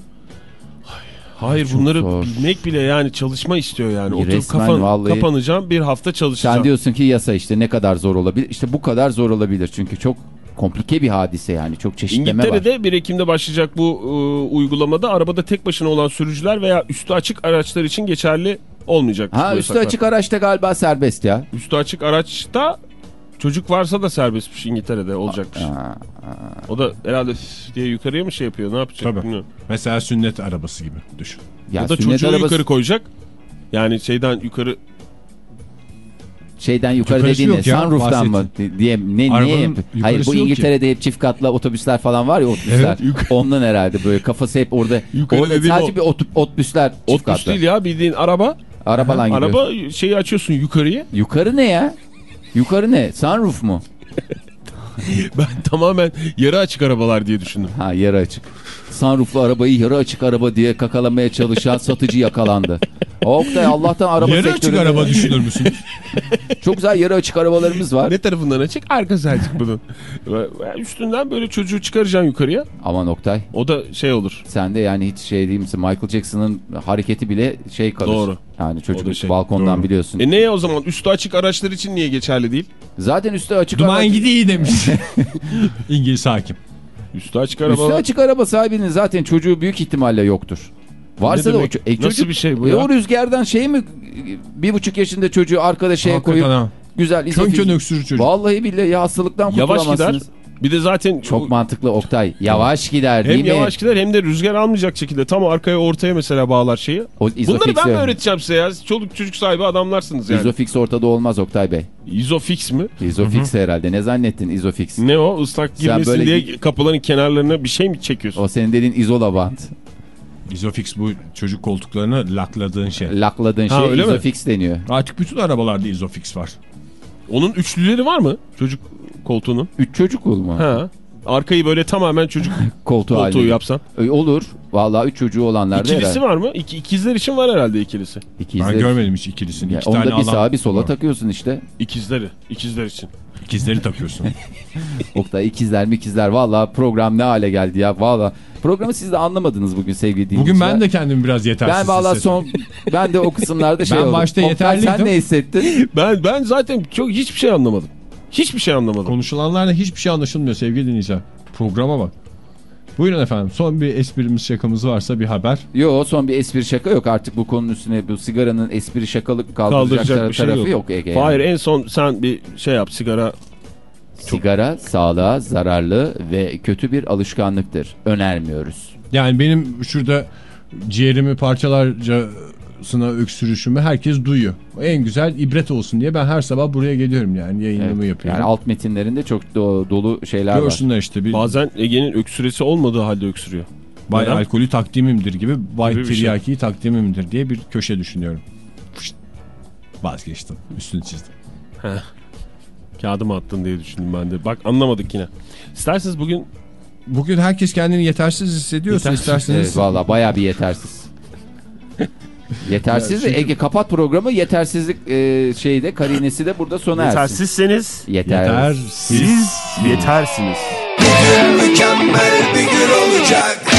Hayır Çok bunları zor. bilmek bile yani çalışma istiyor yani. Oturup Resmen kafan, vallahi- kapanacağım bir hafta çalışacağım. Sen diyorsun ki yasa işte ne kadar zor olabilir? İşte bu kadar zor olabilir çünkü çok komplike bir hadise yani çok çeşitleme var. İngiltere'de 1 Ekim'de başlayacak bu e, uygulamada arabada tek başına olan sürücüler veya üstü açık araçlar için geçerli olmayacak. Ha üstü yasaklar. açık araçta galiba serbest ya. Üstü açık araçta çocuk varsa da serbestmiş İngiltere'de olacakmış. Ha, O da herhalde diye yukarıya mı şey yapıyor ne yapacak Tabii. bilmiyorum. Mesela sünnet arabası gibi düşün. ya Ya da çocuğu arabası yukarı koyacak. Yani şeyden yukarı şeyden yukarı Yukarısı dediğin ne? yok ya, Sunroof'tan mı? diye ne niye? Hayır bu İngiltere'de hep çift katlı otobüsler falan var ya otobüsler. Ondan herhalde böyle kafası hep orada. Yukarı orada sadece o- bir ot, otobüsler çift otobüs katlı. değil ya bildiğin araba. Arabalan gibi. Araba şeyi açıyorsun yukarıya. Yukarı ne ya? Yukarı ne? Sunroof mu? [laughs] Ben tamamen yarı açık arabalar diye düşündüm. Ha yarı açık. Sunrooflu arabayı yarı açık araba diye kakalamaya çalışan satıcı yakalandı. Oktay Allah'tan araba Yarı açık sektöründe- araba düşünür müsünüz? [laughs] Çok güzel yarı açık arabalarımız var. Ne tarafından açık? Arkası açık bunun. Üstünden böyle çocuğu çıkaracaksın yukarıya. Aman Oktay O da şey olur. sen de yani hiç şey değil misin? Michael Jackson'ın hareketi bile şey kalır. Doğru. Yani çocuk şey, balkondan doğru. biliyorsun. E neye o zaman? Üstü açık araçlar için niye geçerli değil? Zaten üstü açık Duman araba. gidiyor demiş. [laughs] İngiliz hakim. Üstü açık Üstü arabalar. açık araba sahibinin zaten çocuğu büyük ihtimalle yoktur. Varsa da o, e, Nasıl çocuk, bir şey bu e, ya? o rüzgardan şey mi bir buçuk yaşında çocuğu arkada şeye Hakikaten koyup ha. güzel Kön izofil- kön öksürür çocuk. Vallahi billahi ya hastalıktan Yavaş kurtulamazsınız. gider. Bir de zaten Çok mantıklı Oktay. Yavaş gider hem değil mi? yavaş gider hem de rüzgar almayacak şekilde tam arkaya ortaya mesela bağlar şeyi. O Bunları izofix, ben mi öğreteceğim size ya? Çoluk çocuk sahibi adamlarsınız yani. izofix ortada olmaz Oktay Bey. İzofix mi? İzofix herhalde. Ne zannettin izofix? Ne o? Islak Sen girmesin böyle- diye kapıların kenarlarına bir şey mi çekiyorsun? O senin dediğin izola band. İzofix bu çocuk koltuklarını lakladığın şey. Lakladığın Ha, şey öyle mi? izofix deniyor. Artık bütün arabalarda izofix var. Onun üçlüleri var mı? Çocuk koltuğunun. Üç çocuk mu? Ha. Arkayı böyle tamamen çocuk [laughs] Koltuğu, koltuğu yapsan. E, Olur. Vallahi üç çocuğu olanlar da İkilisi herhalde. var mı? İki, ikizler için var herhalde ikilisi. İkizler. Ben görmedim hiç ikilisini. İki onu tane da bir sağa bir sola var. takıyorsun işte. İkizleri. İkizler için. İkizleri takıyorsun. [laughs] Oktay ikizler mi ikizler. Valla program ne hale geldi ya. Valla programı siz de anlamadınız bugün sevgili dinleyiciler. Bugün ben de kendimi biraz yetersiz Ben valla son ben de o kısımlarda [laughs] şey Ben oldum. başta Oktay, yeterliydim. sen ne hissettin? Ben ben zaten çok hiçbir şey anlamadım. Hiçbir şey anlamadım. Konuşulanlarla hiçbir şey anlaşılmıyor sevgili dinleyiciler. Programa bak. Buyurun efendim. Son bir esprimiz şakamız varsa bir haber. Yo son bir espri şaka yok artık bu konunun üstüne bu sigaranın espri şakalık kaldıracak, Kaldıracak bir şey tarafı yok. yok. Ege yani. Hayır en son sen bir şey yap sigara. Sigara sağlığa zararlı ve kötü bir alışkanlıktır. Önermiyoruz. Yani benim şurada ciğerimi parçalarcasına öksürüşümü herkes duyuyor. En güzel ibret olsun diye ben her sabah buraya geliyorum yani yayınımı Evet, yapıyorum. Yani alt metinlerinde çok do- dolu şeyler var. Görsünler işte bir Bazen Ege'nin öksüresi olmadığı halde öksürüyor. bay Neden? alkolü takdimimdir gibi bay Gibi bir şey. tiryakiyi takdimimdir diye bir köşe düşünüyorum. Fışt. Vazgeçtim. Üstünü çizdim. Kağıdımı attın diye düşündüm ben de. Bak anlamadık yine. İsterseniz bugün Bugün herkes kendini yetersiz hissediyorsa Yetersiz. isterseniz Evet valla baya bir yetersiz. Yetersiz ve Ege kapat programı yetersizlik e, şeyde karinesi de burada sona ersin. yetersizseniz Yeter. yetersiz. siz yetersiniz. Mükemmel bir gün olacak